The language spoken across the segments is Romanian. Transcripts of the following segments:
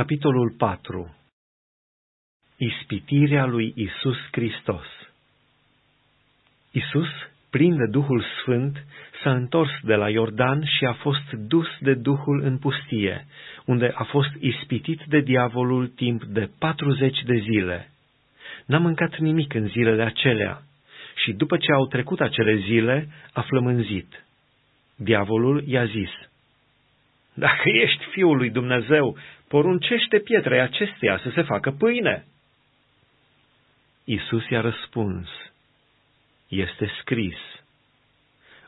Capitolul 4 Ispitirea lui Isus Hristos Isus, plin de Duhul Sfânt, s-a întors de la Iordan și a fost dus de Duhul în pustie, unde a fost ispitit de diavolul timp de patruzeci de zile. N-a mâncat nimic în zilele acelea și după ce au trecut acele zile, a flămânzit. Diavolul i-a zis, Dacă ești Fiul lui Dumnezeu, poruncește pietrei acesteia să se facă pâine. Isus i-a răspuns, Este scris,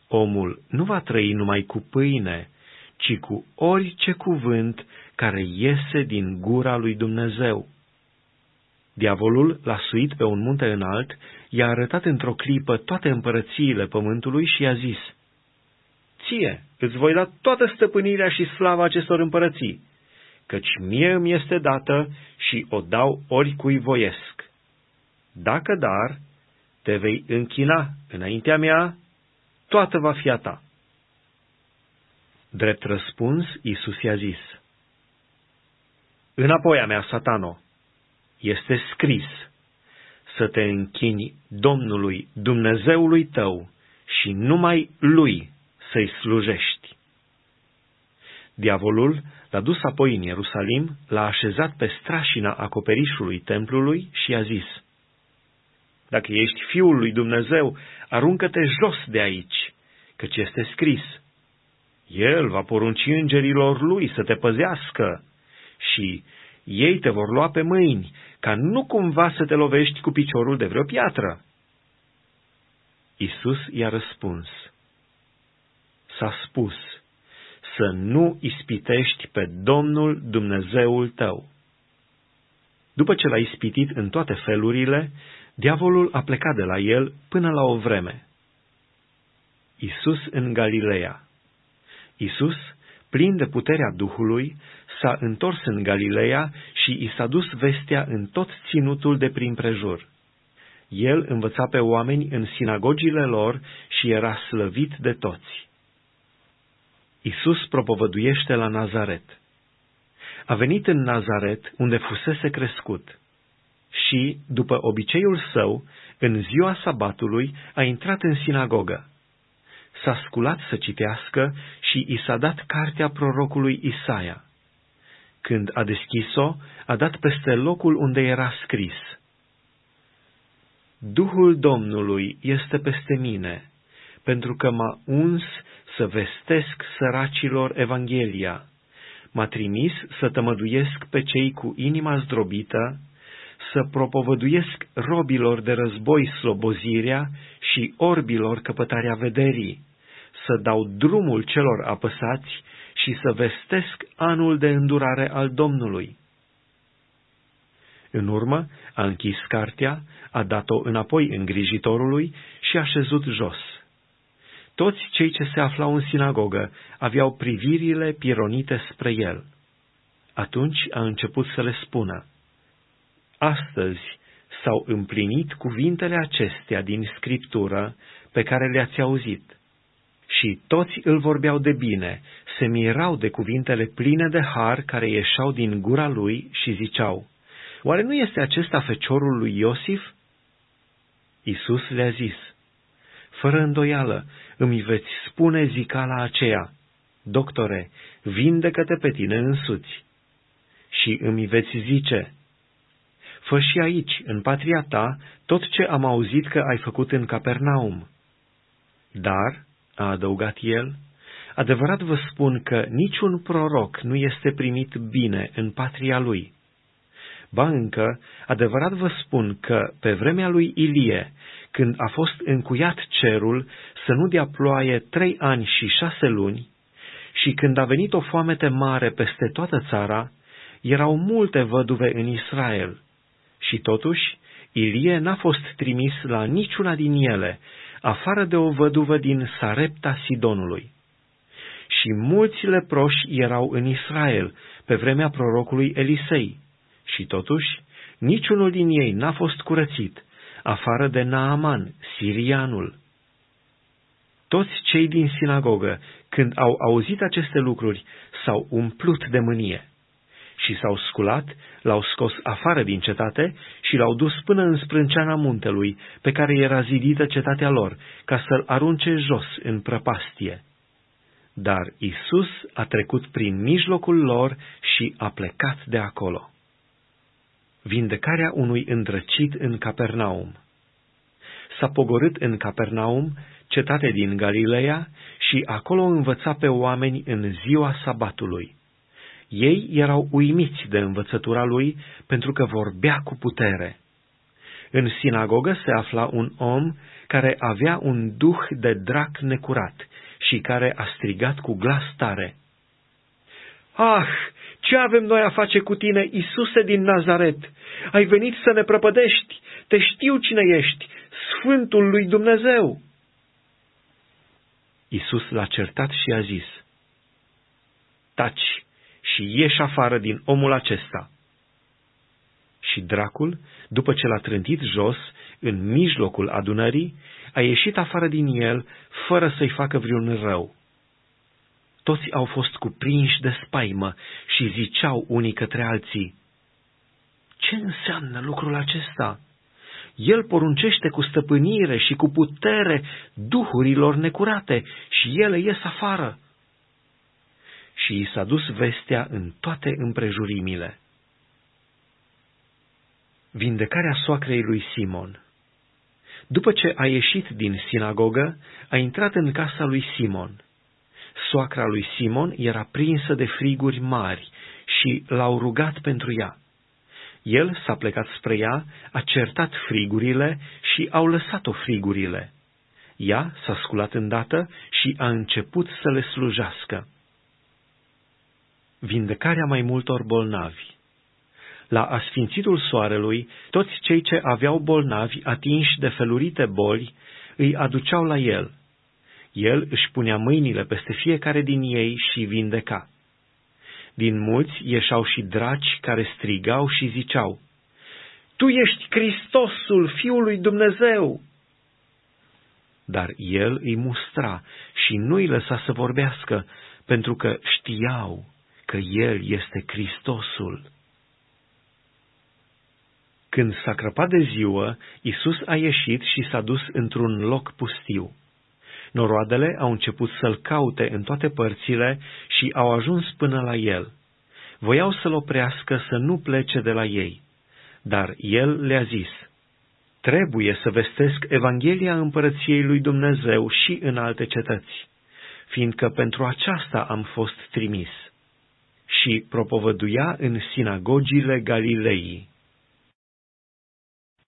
omul nu va trăi numai cu pâine, ci cu orice cuvânt care iese din gura lui Dumnezeu. Diavolul l-a suit pe un munte înalt, i-a arătat într-o clipă toate împărățiile pământului și i-a zis, Ție îți voi da toată stăpânirea și slava acestor împărății, căci mie îmi este dată și o dau oricui voiesc. Dacă dar te vei închina înaintea mea, toată va fi a ta. Drept răspuns, Iisus i-a zis, Înapoi a mea, satano, este scris să te închini Domnului Dumnezeului tău și numai Lui să-i slujești. Diavolul l-a dus apoi în Ierusalim, l-a așezat pe strașina acoperișului templului și i-a zis, Dacă ești Fiul lui Dumnezeu, aruncă-te jos de aici, căci este scris, El va porunci îngerilor lui să te păzească și ei te vor lua pe mâini, ca nu cumva să te lovești cu piciorul de vreo piatră. Isus i-a răspuns, S-a spus, să nu ispitești pe Domnul Dumnezeul tău. După ce l-a ispitit în toate felurile, diavolul a plecat de la el până la o vreme. Isus în Galileea Isus, plin de puterea Duhului, s-a întors în Galileea și i s-a dus vestea în tot ținutul de prin prejur. El învăța pe oameni în sinagogile lor și era slăvit de toți. Isus propovăduiește la Nazaret. A venit în Nazaret, unde fusese crescut, și, după obiceiul său, în ziua sabatului, a intrat în sinagogă. S-a sculat să citească și i s-a dat cartea prorocului Isaia. Când a deschis-o, a dat peste locul unde era scris. Duhul Domnului este peste mine, pentru că m-a uns să vestesc săracilor Evanghelia. M-a trimis să tămăduiesc pe cei cu inima zdrobită, să propovăduiesc robilor de război slobozirea și orbilor căpătarea vederii, să dau drumul celor apăsați și să vestesc anul de îndurare al Domnului. În urmă a închis cartea, a dat-o înapoi îngrijitorului și a șezut jos. Toți cei ce se aflau în sinagogă aveau privirile pironite spre el. Atunci a început să le spună, Astăzi s-au împlinit cuvintele acestea din Scriptură pe care le-ați auzit. Și toți îl vorbeau de bine, se mirau de cuvintele pline de har care ieșau din gura lui și ziceau, Oare nu este acesta feciorul lui Iosif? Isus le-a zis, Fără îndoială, îmi veți spune zicala aceea, Doctore, vindecă-te pe tine însuți. Și îmi veți zice, Fă și aici, în patria ta, tot ce am auzit că ai făcut în Capernaum. Dar, a adăugat el, adevărat vă spun că niciun proroc nu este primit bine în patria lui. Ba încă, adevărat vă spun că pe vremea lui Ilie, când a fost încuiat cerul să nu dea ploaie trei ani și șase luni, și când a venit o foamete mare peste toată țara, erau multe văduve în Israel. Și totuși, Ilie n-a fost trimis la niciuna din ele, afară de o văduvă din Sarepta Sidonului. Și mulți leproși erau în Israel, pe vremea prorocului Elisei, și totuși niciunul din ei n-a fost curățit, afară de Naaman, sirianul. Toți cei din sinagogă, când au auzit aceste lucruri, s-au umplut de mânie. și s-au sculat, l-au scos afară din cetate și l-au dus până în sprânceana muntelui, pe care era zidită cetatea lor, ca să-l arunce jos în prăpastie. Dar Isus a trecut prin mijlocul lor și a plecat de acolo. Vindecarea unui îndrăcit în Capernaum S-a pogorât în Capernaum, cetate din Galileea, și acolo învăța pe oameni în ziua sabatului. Ei erau uimiți de învățătura lui pentru că vorbea cu putere. În sinagogă se afla un om care avea un duh de drac necurat și care a strigat cu glas tare. Ah, ce avem noi a face cu tine, Isuse din Nazaret? Ai venit să ne prăpădești? Te știu cine ești, Sfântul lui Dumnezeu. Isus l-a certat și a zis, Taci și ieși afară din omul acesta. Și dracul, după ce l-a trântit jos, în mijlocul adunării, a ieșit afară din el, fără să-i facă vreun rău. Toți au fost cuprinși de spaimă și ziceau unii către alții, Ce înseamnă lucrul acesta? El poruncește cu stăpânire și cu putere duhurilor necurate și ele ies afară și i s-a dus vestea în toate împrejurimile. Vindecarea soacrei lui Simon După ce a ieșit din sinagogă, a intrat în casa lui Simon. Soacra lui Simon era prinsă de friguri mari și l-au rugat pentru ea. El s-a plecat spre ea, a certat frigurile și au lăsat-o frigurile. Ea s-a sculat îndată și a început să le slujească vindecarea mai multor bolnavi. La asfințitul soarelui, toți cei ce aveau bolnavi atinși de felurite boli îi aduceau la el. El își punea mâinile peste fiecare din ei și vindeca. Din mulți ieșau și draci care strigau și ziceau, Tu ești Hristosul, Fiul lui Dumnezeu! Dar el îi mustra și nu îi lăsa să vorbească, pentru că știau că El este Hristosul. Când s-a crăpat de ziua, Isus a ieșit și s-a dus într-un loc pustiu. Noroadele au început să-l caute în toate părțile și au ajuns până la el. Voiau să-l oprească să nu plece de la ei, dar el le-a zis, Trebuie să vestesc Evanghelia împărăției lui Dumnezeu și în alte cetăți, fiindcă pentru aceasta am fost trimis și propovăduia în sinagogile Galilei.